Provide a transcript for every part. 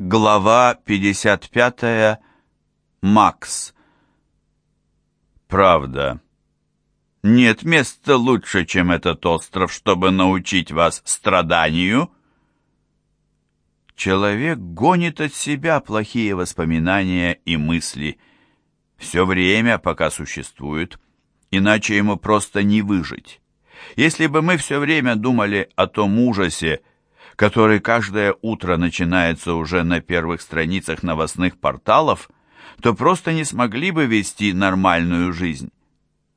Глава 55. Макс. Правда. Нет места лучше, чем этот остров, чтобы научить вас страданию. Человек гонит от себя плохие воспоминания и мысли. Все время, пока существует, иначе ему просто не выжить. Если бы мы все время думали о том ужасе, который каждое утро начинается уже на первых страницах новостных порталов, то просто не смогли бы вести нормальную жизнь.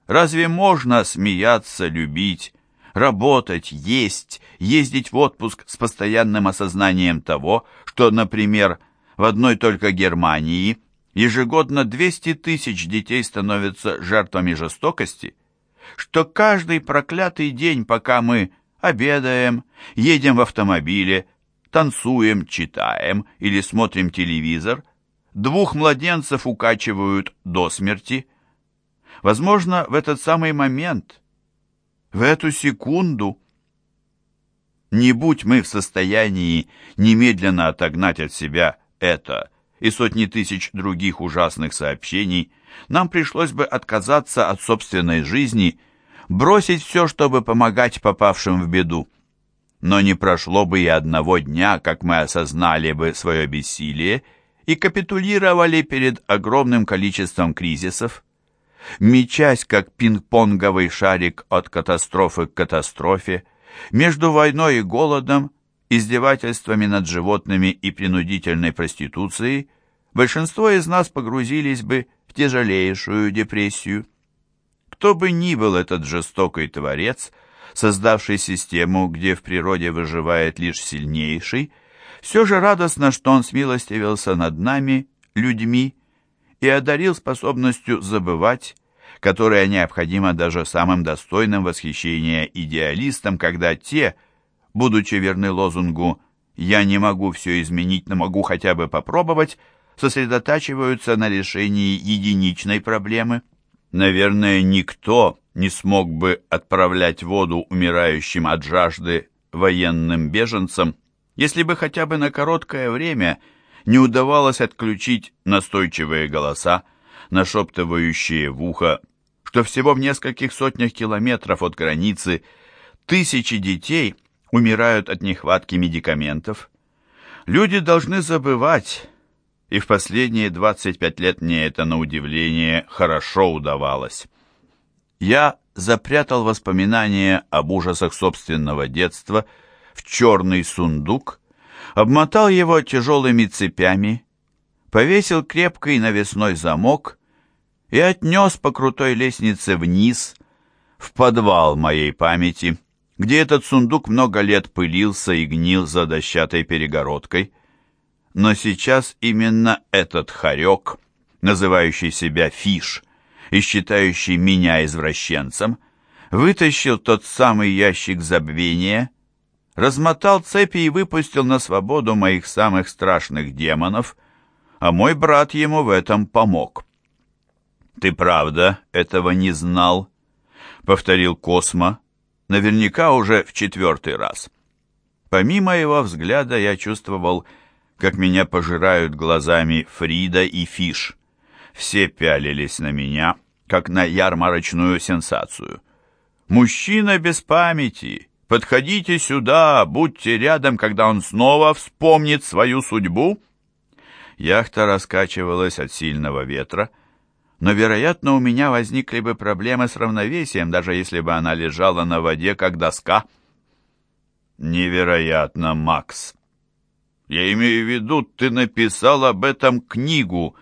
Разве можно смеяться, любить, работать, есть, ездить в отпуск с постоянным осознанием того, что, например, в одной только Германии ежегодно 200 тысяч детей становятся жертвами жестокости, что каждый проклятый день, пока мы обедаем, едем в автомобиле, танцуем, читаем или смотрим телевизор, двух младенцев укачивают до смерти. Возможно, в этот самый момент, в эту секунду, не будь мы в состоянии немедленно отогнать от себя это и сотни тысяч других ужасных сообщений, нам пришлось бы отказаться от собственной жизни бросить все, чтобы помогать попавшим в беду. Но не прошло бы и одного дня, как мы осознали бы свое бессилие и капитулировали перед огромным количеством кризисов. Мечась, как пинг-понговый шарик от катастрофы к катастрофе, между войной и голодом, издевательствами над животными и принудительной проституцией, большинство из нас погрузились бы в тяжелейшую депрессию. Кто бы ни был этот жестокий творец, создавший систему, где в природе выживает лишь сильнейший, все же радостно, что он смилостивился над нами, людьми, и одарил способностью забывать, которая необходима даже самым достойным восхищения идеалистам, когда те, будучи верны лозунгу «я не могу все изменить, но могу хотя бы попробовать», сосредотачиваются на решении единичной проблемы – Наверное, никто не смог бы отправлять воду умирающим от жажды военным беженцам, если бы хотя бы на короткое время не удавалось отключить настойчивые голоса, нашептывающие в ухо, что всего в нескольких сотнях километров от границы тысячи детей умирают от нехватки медикаментов. Люди должны забывать, и в последние 25 лет мне это, на удивление, хорошо удавалось. Я запрятал воспоминания об ужасах собственного детства в черный сундук, обмотал его тяжелыми цепями, повесил крепкий навесной замок и отнес по крутой лестнице вниз, в подвал моей памяти, где этот сундук много лет пылился и гнил за дощатой перегородкой. Но сейчас именно этот хорек, называющий себя Фиш и считающий меня извращенцем, вытащил тот самый ящик забвения, размотал цепи и выпустил на свободу моих самых страшных демонов, а мой брат ему в этом помог. «Ты правда этого не знал?» — повторил Космо, наверняка уже в четвертый раз. Помимо его взгляда я чувствовал как меня пожирают глазами Фрида и Фиш. Все пялились на меня, как на ярмарочную сенсацию. «Мужчина без памяти! Подходите сюда, будьте рядом, когда он снова вспомнит свою судьбу!» Яхта раскачивалась от сильного ветра, но, вероятно, у меня возникли бы проблемы с равновесием, даже если бы она лежала на воде, как доска. «Невероятно, Макс!» Я имею в виду, ты написал об этом книгу.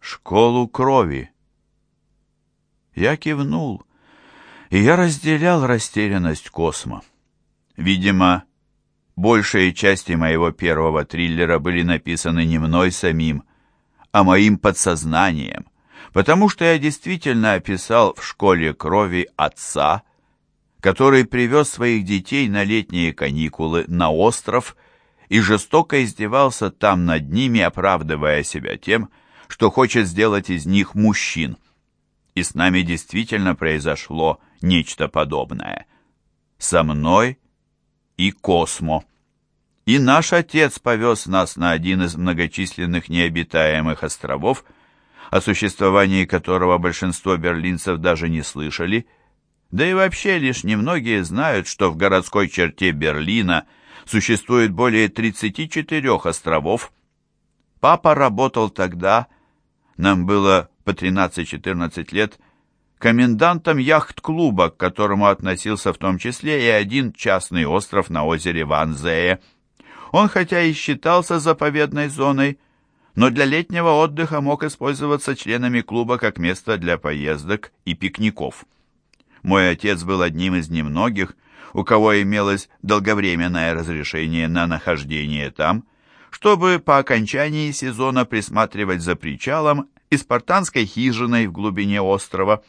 Школу крови. Я кивнул, и я разделял растерянность Космо. Видимо, большие части моего первого триллера были написаны не мной самим, а моим подсознанием, потому что я действительно описал в школе крови отца, который привез своих детей на летние каникулы на остров и жестоко издевался там над ними, оправдывая себя тем, что хочет сделать из них мужчин. И с нами действительно произошло нечто подобное. Со мной и Космо. И наш отец повез нас на один из многочисленных необитаемых островов, о существовании которого большинство берлинцев даже не слышали, да и вообще лишь немногие знают, что в городской черте Берлина существует более 34 островов. Папа работал тогда, нам было по 13-14 лет, комендантом яхт-клуба, к которому относился в том числе и один частный остров на озере Ванзее – он хотя и считался заповедной зоной, но для летнего отдыха мог использоваться членами клуба как место для поездок и пикников. Мой отец был одним из немногих, у кого имелось долговременное разрешение на нахождение там, чтобы по окончании сезона присматривать за причалом и спартанской хижиной в глубине острова.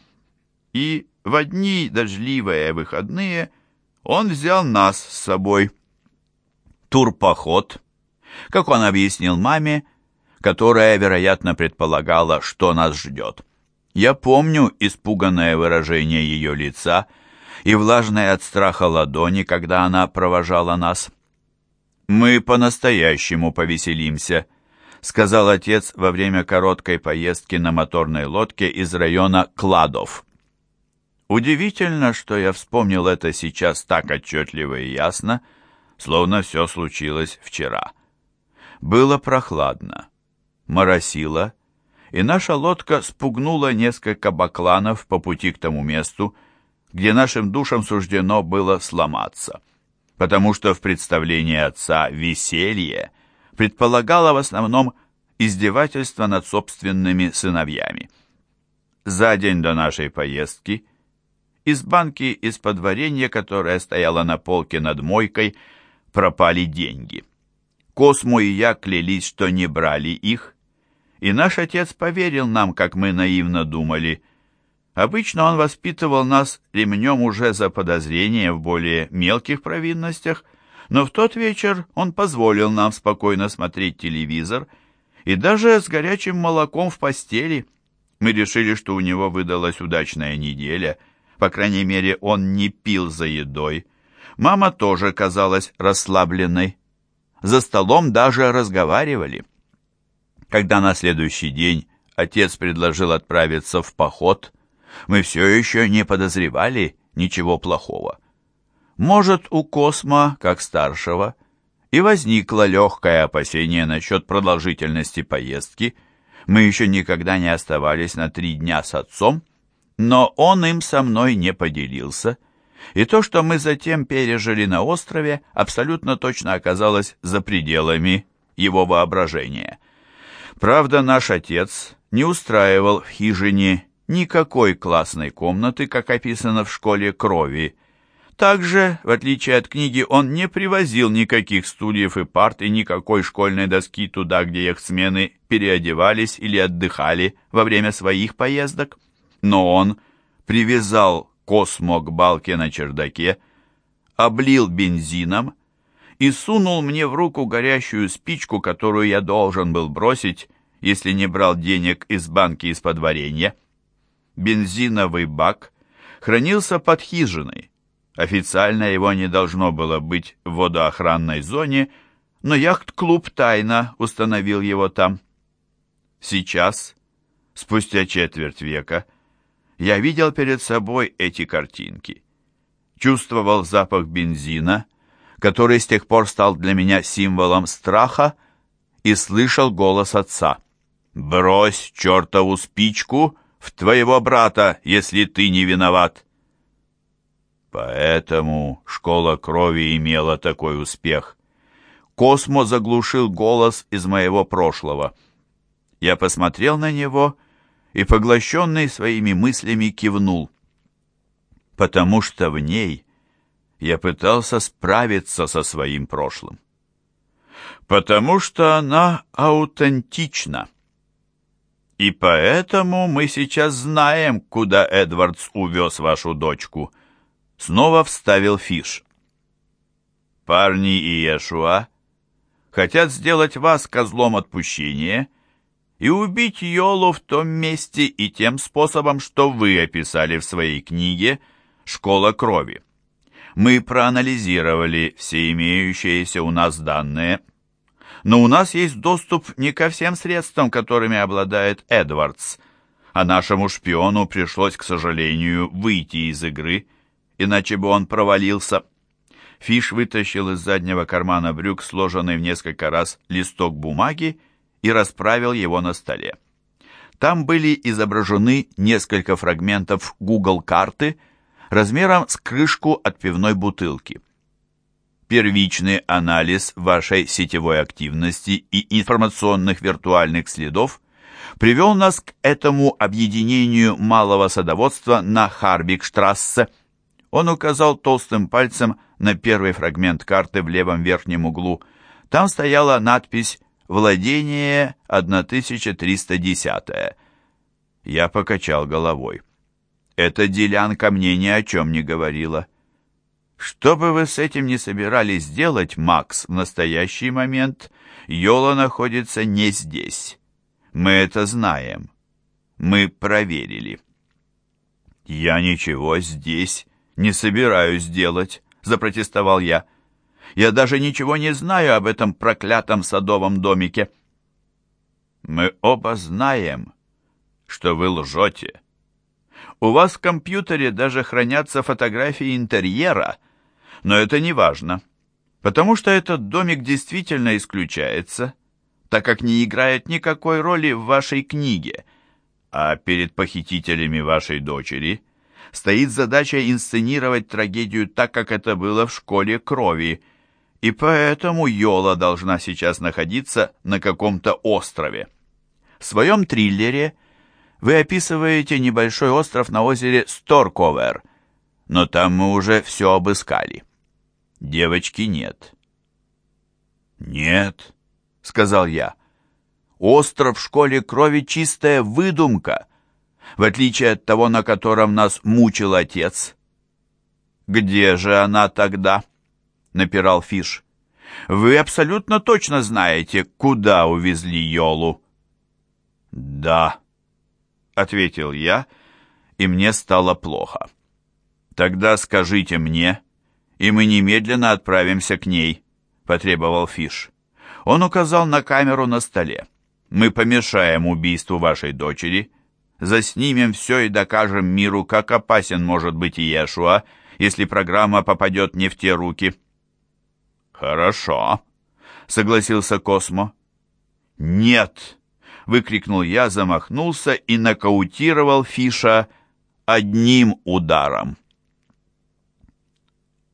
И в одни дождливые выходные он взял нас с собой – турпоход, как он объяснил маме, которая, вероятно, предполагала, что нас ждет. Я помню испуганное выражение ее лица и влажное от страха ладони, когда она провожала нас. «Мы по-настоящему повеселимся», — сказал отец во время короткой поездки на моторной лодке из района Кладов. Удивительно, что я вспомнил это сейчас так отчетливо и ясно, — словно все случилось вчера. Было прохладно, моросило, и наша лодка спугнула несколько бакланов по пути к тому месту, где нашим душам суждено было сломаться, потому что в представлении отца веселье предполагало в основном издевательство над собственными сыновьями. За день до нашей поездки из банки из-под варенья, которая стояла на полке над мойкой, пропали деньги. Космо и я клялись, что не брали их, и наш отец поверил нам, как мы наивно думали. Обычно он воспитывал нас ремнем уже за подозрение в более мелких провинностях, но в тот вечер он позволил нам спокойно смотреть телевизор и даже с горячим молоком в постели. Мы решили, что у него выдалась удачная неделя, по крайней мере, он не пил за едой, Мама тоже казалась расслабленной. За столом даже разговаривали. Когда на следующий день отец предложил отправиться в поход, мы все еще не подозревали ничего плохого. Может, у Космо, как старшего, и возникло легкое опасение насчет продолжительности поездки. Мы еще никогда не оставались на три дня с отцом, но он им со мной не поделился, и то, что мы затем пережили на острове, абсолютно точно оказалось за пределами его воображения. Правда, наш отец не устраивал в хижине никакой классной комнаты, как описано в школе крови. Также, в отличие от книги, он не привозил никаких стульев и парт и никакой школьной доски туда, где их смены переодевались или отдыхали во время своих поездок. Но он привязал Космо к балке на чердаке, облил бензином и сунул мне в руку горящую спичку, которую я должен был бросить, если не брал денег из банки из-под варенья. Бензиновый бак хранился под хижиной. Официально его не должно было быть в водоохранной зоне, но яхт-клуб тайно установил его там. Сейчас, спустя четверть века, я видел перед собой эти картинки. Чувствовал запах бензина, который с тех пор стал для меня символом страха, и слышал голос отца. «Брось чертову спичку в твоего брата, если ты не виноват!» Поэтому школа крови имела такой успех. Космо заглушил голос из моего прошлого. Я посмотрел на него и, поглощенный своими мыслями, кивнул. Потому что в ней я пытался справиться со своим прошлым. Потому что она аутентична. И поэтому мы сейчас знаем, куда Эдвардс увез вашу дочку. Снова вставил Фиш. Парни и Иешуа хотят сделать вас козлом отпущения и убить Йолу в том месте и тем способом, что вы описали в своей книге «Школа крови». Мы проанализировали все имеющиеся у нас данные, но у нас есть доступ не ко всем средствам, которыми обладает Эдвардс, а нашему шпиону пришлось, к сожалению, выйти из игры, иначе бы он провалился. Фиш вытащил из заднего кармана брюк сложенный в несколько раз листок бумаги и расправил его на столе. Там были изображены несколько фрагментов Google карты размером с крышку от пивной бутылки. Первичный анализ вашей сетевой активности и информационных виртуальных следов привел нас к этому объединению малого садоводства на Харбикштрассе. Он указал толстым пальцем на первый фрагмент карты в левом верхнем углу. Там стояла надпись «Владение 1310». Я покачал головой. Эта делянка мне ни о чем не говорила. Что бы вы с этим не собирались делать, Макс, в настоящий момент Йола находится не здесь. Мы это знаем. Мы проверили. Я ничего здесь не собираюсь делать, запротестовал я. Я даже ничего не знаю об этом проклятом садовом домике. Мы оба знаем, что вы лжете. У вас в компьютере даже хранятся фотографии интерьера, но это не важно, потому что этот домик действительно исключается, так как не играет никакой роли в вашей книге, а перед похитителями вашей дочери стоит задача инсценировать трагедию так, как это было в школе крови, и поэтому Йола должна сейчас находиться на каком-то острове. В своем триллере – вы описываете небольшой остров на озере Сторковер, но там мы уже все обыскали. Девочки нет. «Нет», — сказал я. «Остров в школе крови — чистая выдумка, в отличие от того, на котором нас мучил отец». «Где же она тогда?» — напирал Фиш. «Вы абсолютно точно знаете, куда увезли Йолу». «Да», — ответил я, и мне стало плохо. «Тогда скажите мне, и мы немедленно отправимся к ней», — потребовал Фиш. Он указал на камеру на столе. «Мы помешаем убийству вашей дочери, заснимем все и докажем миру, как опасен может быть Иешуа, если программа попадет не в те руки». «Хорошо», — согласился Космо. «Нет», выкрикнул я, замахнулся и нокаутировал Фиша одним ударом.